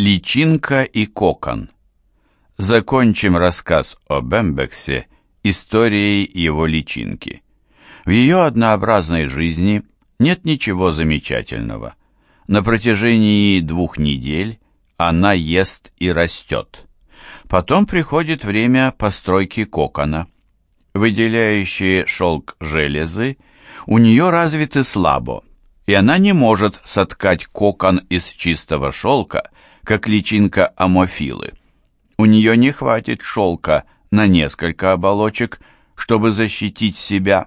Личинка и кокон. Закончим рассказ о Бембексе историей его личинки. В ее однообразной жизни нет ничего замечательного. На протяжении двух недель она ест и растет. Потом приходит время постройки кокона. Выделяющие шелк железы у нее развиты слабо, и она не может соткать кокон из чистого шелка, как личинка амофилы. У нее не хватит шелка на несколько оболочек, чтобы защитить себя,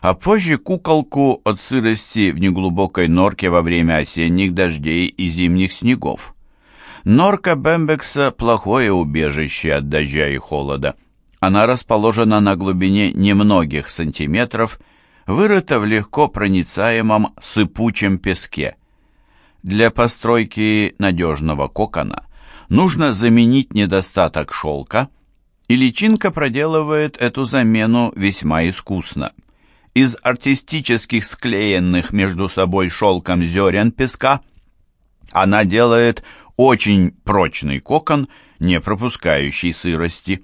а позже куколку от сырости в неглубокой норке во время осенних дождей и зимних снегов. Норка Бембекса – плохое убежище от дождя и холода. Она расположена на глубине немногих сантиметров, вырыта в легко проницаемом сыпучем песке. Для постройки надежного кокона нужно заменить недостаток шелка, и личинка проделывает эту замену весьма искусно. Из артистических склеенных между собой шелком зерен песка она делает очень прочный кокон, не пропускающий сырости.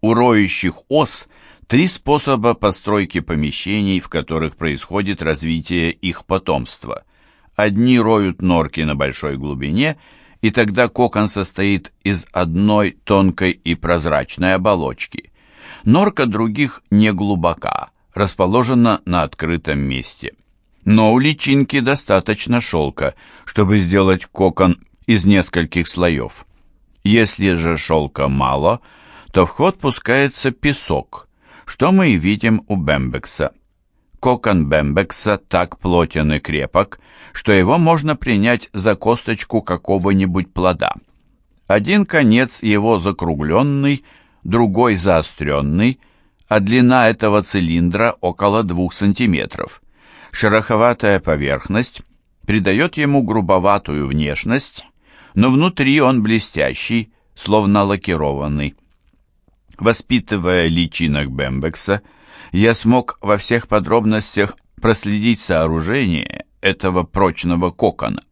У роющих ос три способа постройки помещений, в которых происходит развитие их потомства. Одни роют норки на большой глубине, и тогда кокон состоит из одной тонкой и прозрачной оболочки. Норка других не глубока, расположена на открытом месте. Но у личинки достаточно шелка, чтобы сделать кокон из нескольких слоев. Если же шелка мало, то в ход пускается песок, что мы и видим у Бембекса. Кокон Бембекса так плотен и крепок, что его можно принять за косточку какого-нибудь плода. Один конец его закругленный, другой заостренный, а длина этого цилиндра около 2 сантиметров. Шероховатая поверхность придает ему грубоватую внешность, но внутри он блестящий, словно лакированный. Воспитывая личинок Бембекса, я смог во всех подробностях проследить сооружение этого прочного кокона.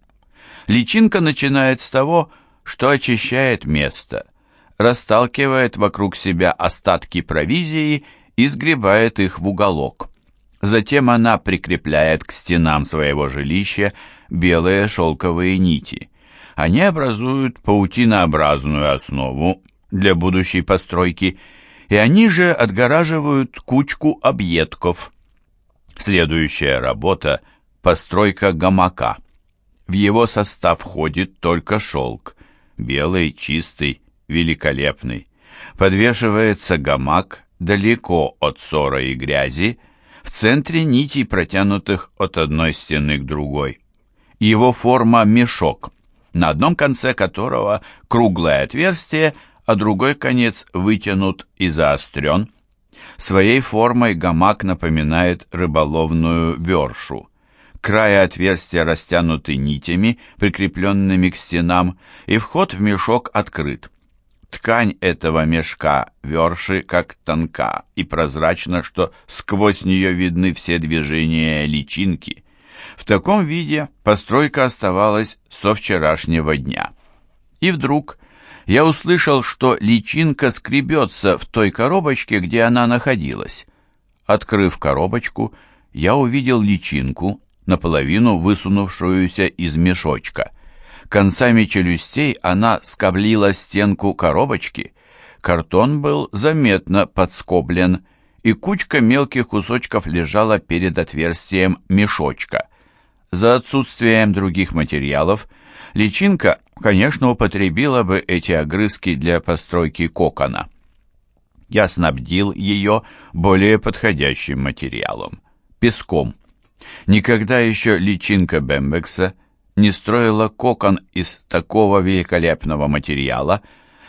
Личинка начинает с того, что очищает место, расталкивает вокруг себя остатки провизии и сгребает их в уголок. Затем она прикрепляет к стенам своего жилища белые шелковые нити – они образуют паутинообразную основу для будущей постройки, и они же отгораживают кучку объедков. Следующая работа – постройка гамака. В его состав входит только шелк, белый, чистый, великолепный. Подвешивается гамак далеко от ссора и грязи, в центре нитей, протянутых от одной стены к другой. Его форма – мешок – на одном конце которого круглое отверстие, а другой конец вытянут и заострен. Своей формой гамак напоминает рыболовную вершу. Края отверстия растянуты нитями, прикрепленными к стенам, и вход в мешок открыт. Ткань этого мешка верши как тонка и прозрачна, что сквозь нее видны все движения личинки. В таком виде постройка оставалась со вчерашнего дня. И вдруг я услышал, что личинка скребется в той коробочке, где она находилась. Открыв коробочку, я увидел личинку, наполовину высунувшуюся из мешочка. Концами челюстей она скоблила стенку коробочки. Картон был заметно подскоблен, и кучка мелких кусочков лежала перед отверстием мешочка. За отсутствием других материалов личинка, конечно, употребила бы эти огрызки для постройки кокона. Я снабдил ее более подходящим материалом – песком. Никогда еще личинка Бембекса не строила кокон из такого великолепного материала.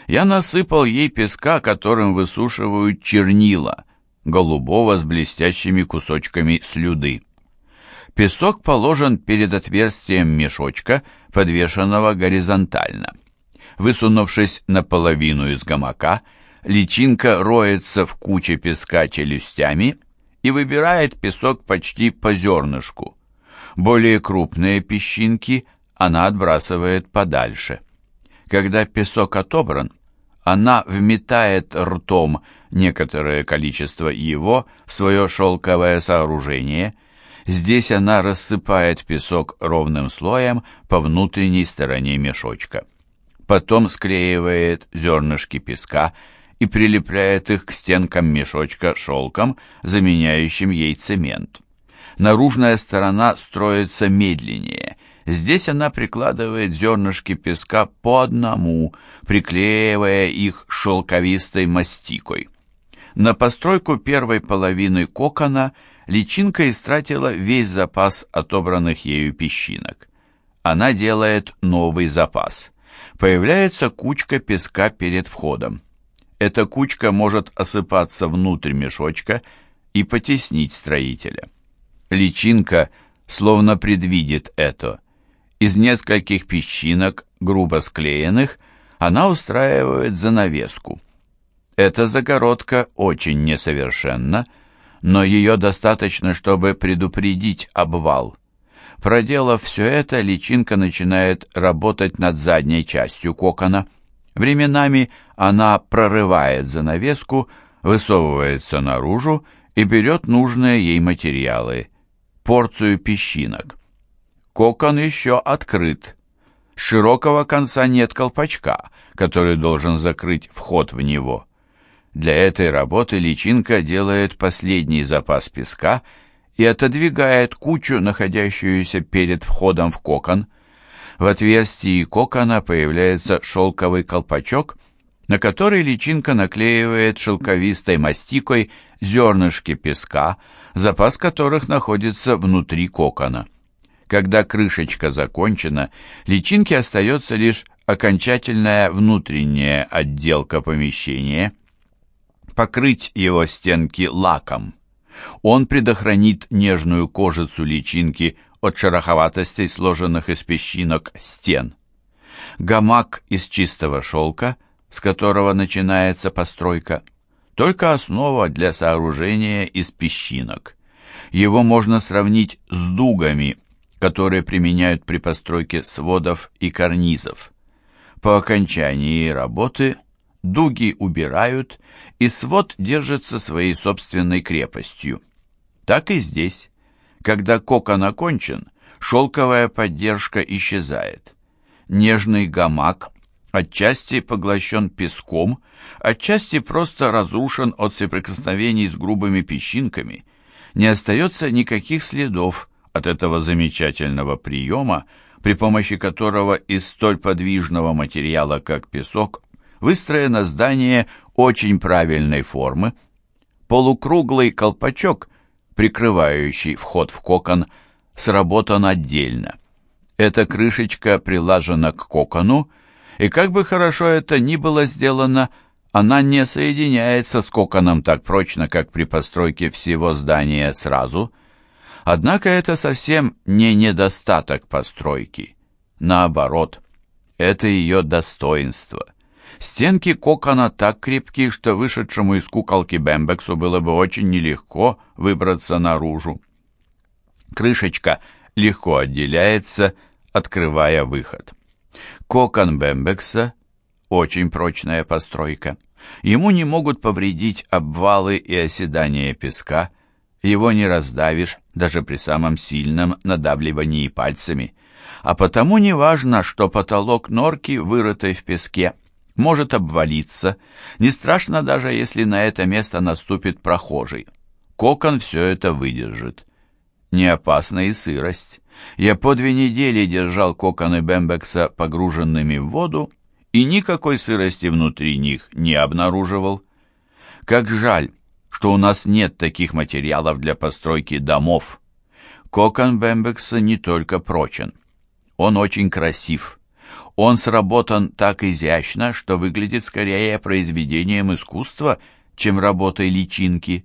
Я насыпал ей песка, которым высушивают чернила, голубого с блестящими кусочками слюды. Песок положен перед отверстием мешочка, подвешенного горизонтально. Высунувшись наполовину из гамака, личинка роется в куче песка челюстями и выбирает песок почти по зернышку. Более крупные песчинки она отбрасывает подальше. Когда песок отобран, она вметает ртом некоторое количество его в свое шелковое сооружение. Здесь она рассыпает песок ровным слоем по внутренней стороне мешочка. Потом склеивает зернышки песка и прилепляет их к стенкам мешочка шелком, заменяющим ей цемент. Наружная сторона строится медленнее. Здесь она прикладывает зернышки песка по одному, приклеивая их шелковистой мастикой. На постройку первой половины кокона личинка истратила весь запас отобранных ею песчинок. Она делает новый запас. Появляется кучка песка перед входом. Эта кучка может осыпаться внутрь мешочка и потеснить строителя. Личинка словно предвидит это. Из нескольких песчинок, грубо склеенных, она устраивает занавеску. Эта загородка очень несовершенна, но ее достаточно, чтобы предупредить обвал. Проделав все это, личинка начинает работать над задней частью кокона. Временами она прорывает занавеску, высовывается наружу и берет нужные ей материалы – порцию песчинок. Кокон еще открыт. С широкого конца нет колпачка, который должен закрыть вход в него. Для этой работы личинка делает последний запас песка и отодвигает кучу, находящуюся перед входом в кокон. В отверстии кокона появляется шелковый колпачок, на который личинка наклеивает шелковистой мастикой зернышки песка, запас которых находится внутри кокона. Когда крышечка закончена, личинке остается лишь окончательная внутренняя отделка помещения. Покрыть его стенки лаком. Он предохранит нежную кожицу личинки от шероховатостей сложенных из песчинок стен. Гамак из чистого шелка, с которого начинается постройка – только основа для сооружения из песчинок. Его можно сравнить с дугами, которые применяют при постройке сводов и карнизов. По окончании работы дуги убирают, и свод держится своей собственной крепостью. Так и здесь. Когда кокон окончен, шелковая поддержка исчезает. Нежный гамак отчасти поглощен песком, отчасти просто разрушен от соприкосновений с грубыми песчинками, не остается никаких следов от этого замечательного приема, при помощи которого из столь подвижного материала, как песок, выстроено здание очень правильной формы. Полукруглый колпачок, прикрывающий вход в кокон, сработан отдельно. Эта крышечка прилажена к кокону, и как бы хорошо это ни было сделано, она не соединяется с коконом так прочно, как при постройке всего здания сразу. Однако это совсем не недостаток постройки. Наоборот, это ее достоинство. Стенки кокона так крепки, что вышедшему из куколки Бэмбексу было бы очень нелегко выбраться наружу. Крышечка легко отделяется, открывая выход. Кокон Бембекса – очень прочная постройка. Ему не могут повредить обвалы и оседание песка, его не раздавишь даже при самом сильном надавливании пальцами. А потому не важно, что потолок норки, вырытой в песке, может обвалиться, не страшно даже, если на это место наступит прохожий. Кокон все это выдержит. Не опасна и сырость. Я по две недели держал коконы Бембекса погруженными в воду и никакой сырости внутри них не обнаруживал. Как жаль, что у нас нет таких материалов для постройки домов. Кокон Бембекса не только прочен. Он очень красив. Он сработан так изящно, что выглядит скорее произведением искусства, чем работой личинки.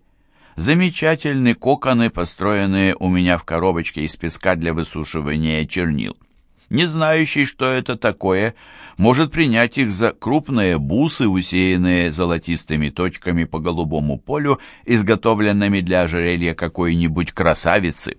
Замечательные коконы, построенные у меня в коробочке из песка для высушивания чернил. Не знающий, что это такое, может принять их за крупные бусы, усеянные золотистыми точками по голубому полю, изготовленными для ожерелья какой-нибудь красавицы.